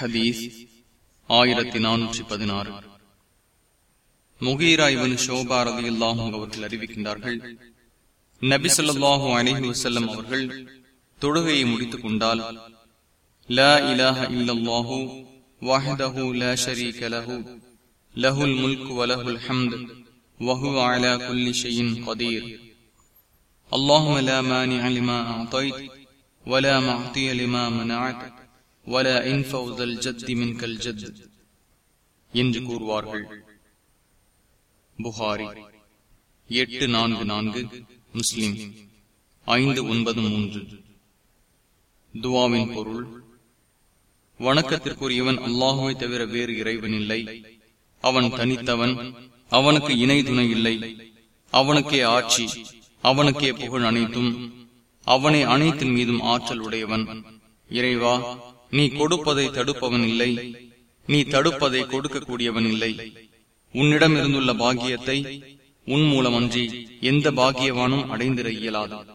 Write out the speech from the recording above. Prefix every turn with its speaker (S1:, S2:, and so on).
S1: ஹதீஸ் ஆயிரத்தி நானூற்றி பதினாறு முகீரா இவன் ஷோபா ரதியுல்லாஹும் அவர்கள் அறிவிக்கின்றார்கள் நபி சொல்லாஹு அலிஹி வசல்லம் அவர்கள் தொழுகையை முடித்துக் கொண்டால் லா இலாஹ இல்லல்லாஹு வஹதஹு லா ஷரீக லஹு லஹுல் முல்கு வலஹுல் ஹம்த் وهو على كل شيء قدير اللهم لا مانع لما أعطيت ولا معطي لما منعت வல இன்ஃபௌதல் என்று கூறுவார்கள். புகாரி. எட்டு நான்கு நான்கு முஸ்லிம். ஐந்து ஒன்பது மூன்று. துவாவின் பொருள். வணக்கத்திற்குரியவன் அல்லாஹுவை தவிர வேறு இறைவன் இல்லை. அவன் தனித்தவன். அவனுக்கு இணை துணை இல்லை. அவனுக்கே ஆட்சி. அவனுக்கே புகழ் அனைத்தும். அவனை அனைத்தின் மீதும் ஆற்றல் உடையவன். இறைவா நீ கொடுப்பதை தடுப்பவன் இல்லை. நீ தடுப்பதை கொடுக்கக்கூடியவன் இல்லை. உன்னிடம் இருந்துள்ள பாக்கியத்தை உன் மூலமன்றி எந்த பாக்கியவானும் அடைந்திட இயலாதான்